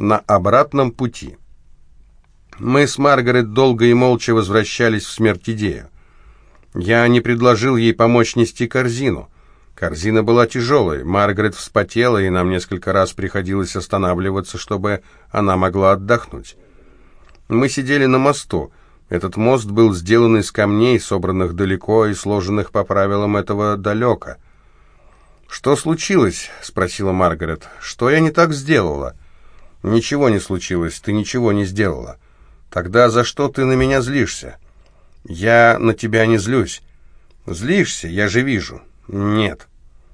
на обратном пути. Мы с Маргарет долго и молча возвращались в смерть-идею. Я не предложил ей помочь нести корзину. Корзина была тяжелой, Маргарет вспотела, и нам несколько раз приходилось останавливаться, чтобы она могла отдохнуть. Мы сидели на мосту. Этот мост был сделан из камней, собранных далеко и сложенных по правилам этого далека. «Что случилось?» — спросила Маргарет. «Что я не так сделала?» «Ничего не случилось, ты ничего не сделала». «Тогда за что ты на меня злишься?» «Я на тебя не злюсь». «Злишься, я же вижу». «Нет».